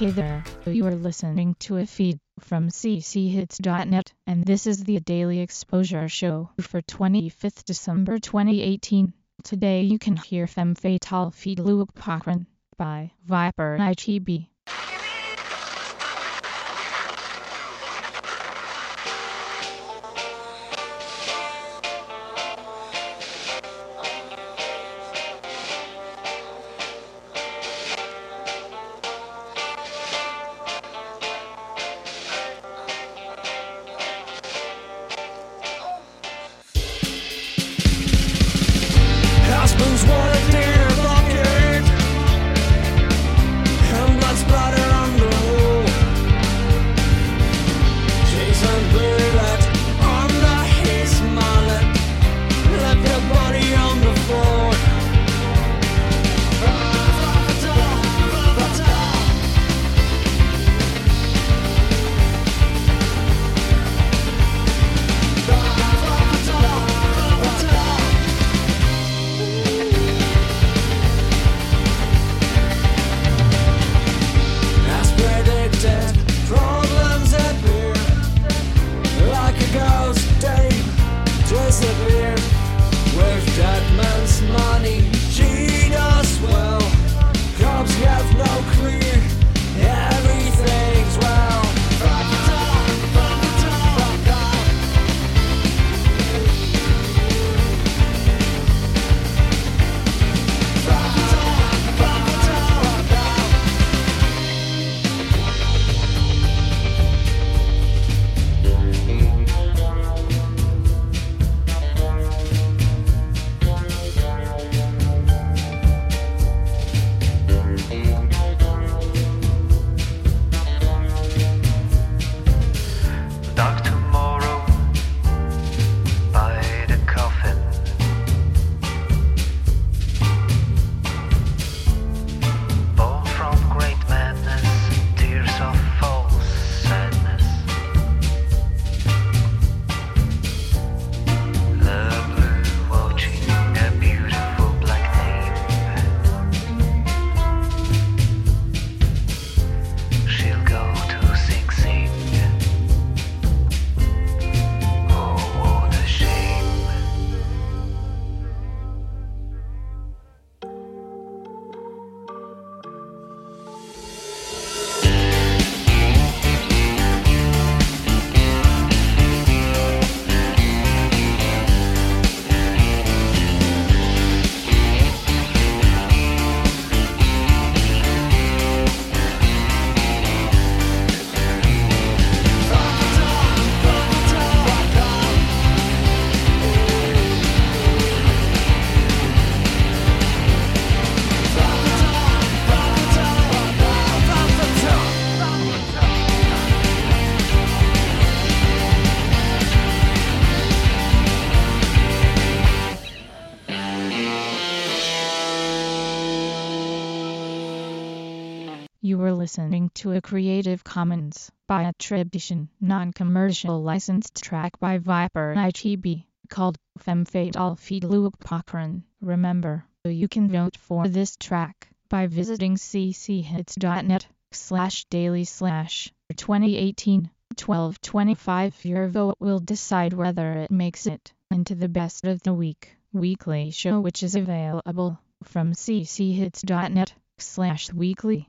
Hey there, you are listening to a feed from cchits.net, and this is the Daily Exposure Show for 25th December 2018. Today you can hear Femme Fatale Feed Luke Cochran by Viper ITB. You were listening to a Creative Commons by attribution, non-commercial licensed track by Viper ITB called Femme Fatale Feed Luke Cochran. Remember, you can vote for this track by visiting cchits.net slash daily slash 2018 1225. Your vote will decide whether it makes it into the best of the week weekly show which is available from cchits.net slash weekly.